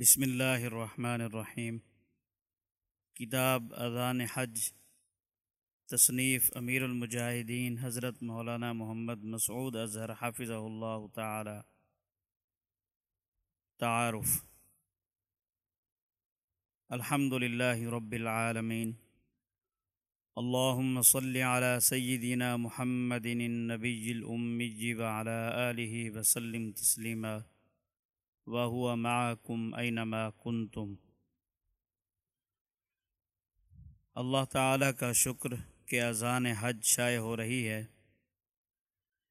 بسم اللہ الرحمن الرحیم۔ کتاب اذان حج، تصنیف امیر المجاہدین حضرت مولانا محمد مسعود اظہر حافظ اللہ تعالی۔ تعارف۔ الحمد للہ رب العالمین۔ اللہم صلی علی سیدنا محمد النبی الامی وعلی آلہ وسلم تسلیما۔ وهو معكم أينما كنتم۔ اللہ تعالیٰ کا شکر کہ اذان حج شائع ہو رہی ہے۔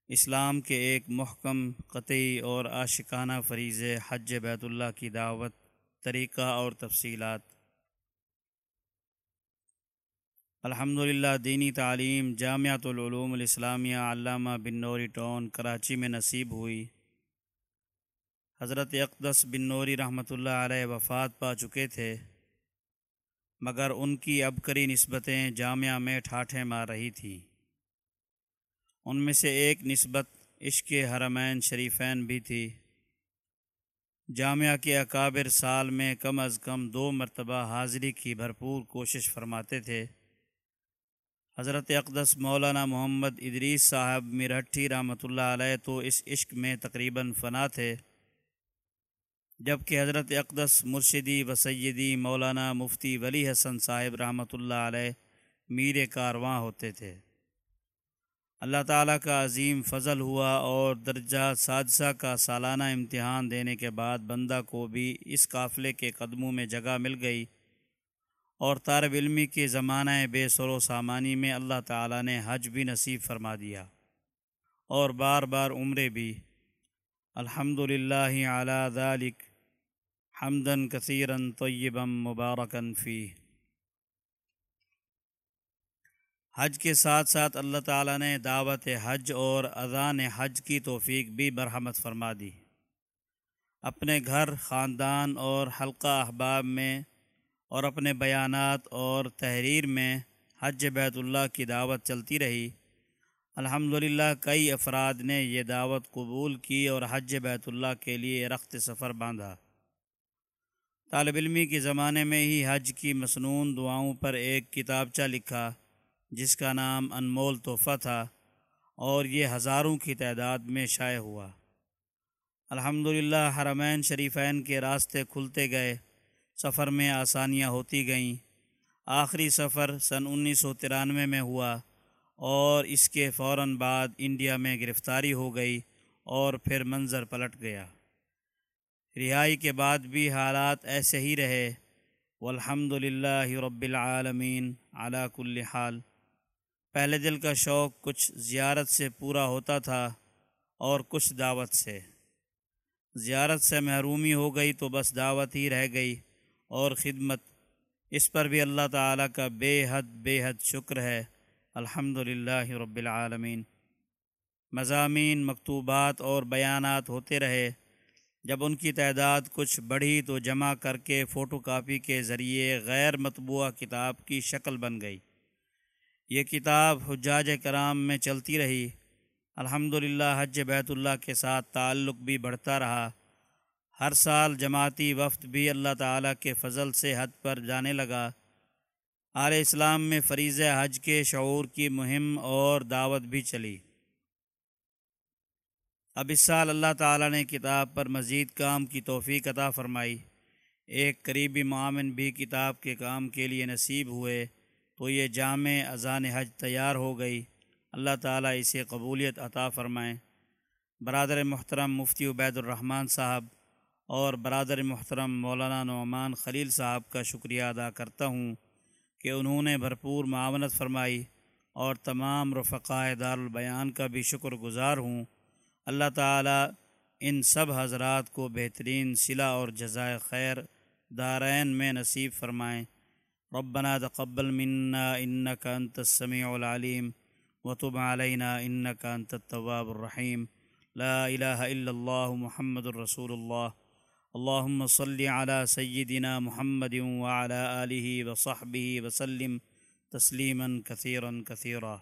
اسلام کے ایک محکم، قطعی اور عاشقانہ فریض حج بیت اللہ کی دعوت، طریقہ اور تفصیلات۔ الحمدللہ دینی تعلیم جامعۃ العلوم الاسلامیہ علامہ بن نوری ٹون، کراچی میں نصیب ہوئی۔ حضرت اقدس بن نوری رحمۃ اللہ علیہ وفات پا چکے تھے، مگر ان کی ابکری نسبتیں جامعہ میں ٹھاٹھیں مار رہی تھیں۔ ان میں سے ایک نسبت عشق حرمین شریفین بھی تھی۔ جامعہ کے اکابر سال میں کم از کم دو مرتبہ حاضری کی بھرپور کوشش فرماتے تھے۔ حضرت اقدس مولانا محمد ادریس صاحب مرہٹھی رحمۃ اللہ علیہ تو اس عشق میں تقریباً فنا تھے۔ جبکہ حضرت اقدس مرشدی و سیدی مولانا مفتی ولی حسن صاحب رحمۃ اللہ علیہ میر کارواں ہوتے تھے۔ اللہ تعالیٰ کا عظیم فضل ہوا اور درجہ سادثہ کا سالانہ امتحان دینے کے بعد بندہ کو بھی اس قافلے کے قدموں میں جگہ مل گئی اور طالب علمی کے زمانہ بے سر و سامانی میں اللہ تعالیٰ نے حج بھی نصیب فرما دیا اور بار بار عمرے بھی۔ الحمد للہ اعلیٰ ذالک۔ حمدن کثیرن طیبم مبارکن فی حج کے ساتھ ساتھ اللہ تعالیٰ نے دعوت حج اور اذان حج کی توفیق بھی برہمت فرما دی۔ اپنے گھر، خاندان اور حلقہ احباب میں اور اپنے بیانات اور تحریر میں حج بیت اللہ کی دعوت چلتی رہی۔ الحمدللہ کئی افراد نے یہ دعوت قبول کی اور حج بیت اللہ کے لیے رخت سفر باندھا۔ طالب علمی کے زمانے میں ہی حج کی مصنون دعاؤں پر ایک کتابچہ لکھا، جس کا نام انمول تحفہ تھا اور یہ ہزاروں کی تعداد میں شائع ہوا۔ الحمدللہ حرمین شریفین کے راستے کھلتے گئے، سفر میں آسانیاں ہوتی گئیں۔ آخری سفر سن انیس سو ترانوے میں ہوا اور اس کے فوراً بعد انڈیا میں گرفتاری ہو گئی اور پھر منظر پلٹ گیا۔ رہائی کے بعد بھی حالات ایسے ہی رہے۔ والحمد للہ رب العالمین علا کل حال۔ پہلے دل کا شوق کچھ زیارت سے پورا ہوتا تھا اور کچھ دعوت سے۔ زیارت سے محرومی ہو گئی تو بس دعوت ہی رہ گئی اور خدمت۔ اس پر بھی اللہ تعالیٰ کا بے حد بے حد شکر ہے۔ الحمد للہ رب العالمین۔ مضامین، مکتوبات اور بیانات ہوتے رہے۔ جب ان کی تعداد کچھ بڑھی تو جمع کر کے فوٹو کاپی کے ذریعے غیر مطبوعہ کتاب کی شکل بن گئی۔ یہ کتاب حجاج کرام میں چلتی رہی۔ الحمد حج بیت اللہ کے ساتھ تعلق بھی بڑھتا رہا۔ ہر سال جماعتی وفد بھی اللہ تعالیٰ کے فضل سے حد پر جانے لگا۔ آل اسلام میں فریض حج کے شعور کی مہم اور دعوت بھی چلی۔ اب اس سال اللہ تعالیٰ نے کتاب پر مزید کام کی توفیق عطا فرمائی۔ ایک قریبی معامن بھی کتاب کے کام کے لیے نصیب ہوئے تو یہ جامع اذان حج تیار ہو گئی۔ اللہ تعالیٰ اسے قبولیت عطا فرمائیں برادر محترم مفتی عبید الرحمن صاحب اور برادر محترم مولانا نعمان خلیل صاحب کا شکریہ ادا کرتا ہوں کہ انہوں نے بھرپور معاونت فرمائی اور تمام رفقائے دارالبیان کا بھی شکر گزار ہوں۔ اللہ تعالیٰ ان سب حضرات کو بہترین صلہ اور جزائے خیر دارین میں نصیب فرمائیں۔ ربنا تقبل منا انك انت السميع العليم وتب علينا انك انت التواب الرحيم لا اله الا الله محمد رسول الله اللهم صل على سيدنا محمد وعلى اله وصحبه وسلم تسليما كثيرا كثيرا